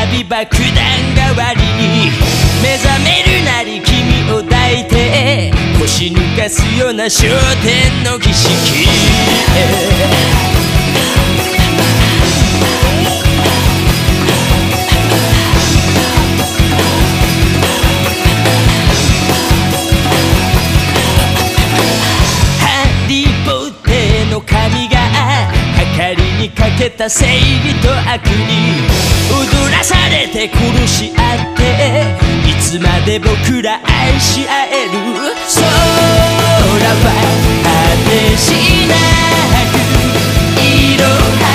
爆弾代わりに目覚めるなり君を抱いて腰抜かすような焦点の儀式。けた正義と悪に踊らされて殺し合っていつまで僕ら愛し合える空は果てしなく色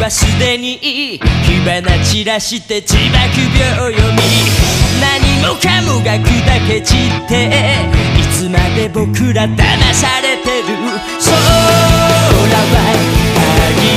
はすでに火花散らして自爆病読み何もかもが砕け散っていつまで僕ら騙されてる？空は鍵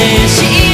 deixe.